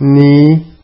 你